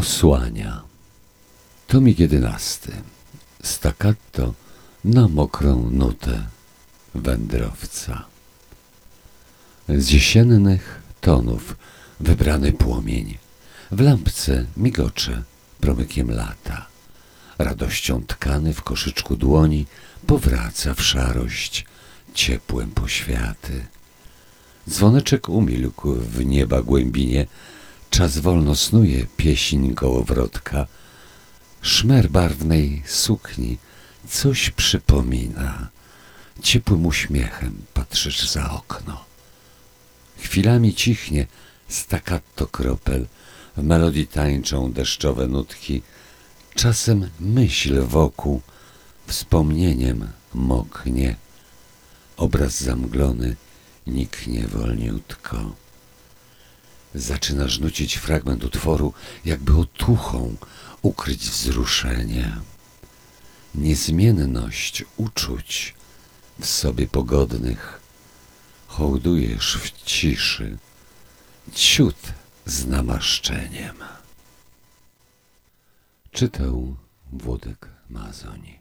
osłania. Tomik jedenasty. Staccato na mokrą nutę wędrowca. Z jesiennych tonów wybrany płomień w lampce migocze promykiem lata. Radością tkany w koszyczku dłoni powraca w szarość ciepłem poświaty. Dzwoneczek umilkł w nieba głębinie, czas wolno snuje pieśń kołowrotka. Szmer barwnej sukni coś przypomina. Ciepłym uśmiechem patrzysz za okno. Chwilami cichnie staccato kropel, w melodii tańczą deszczowe nutki. Czasem myśl wokół wspomnieniem moknie. Obraz zamglony niknie wolniutko. Zaczynasz nucić fragment utworu, jakby otuchą ukryć wzruszenie. Niezmienność uczuć w sobie pogodnych hołdujesz w ciszy, ciut z namaszczeniem. Czytał Włodek Mazoń.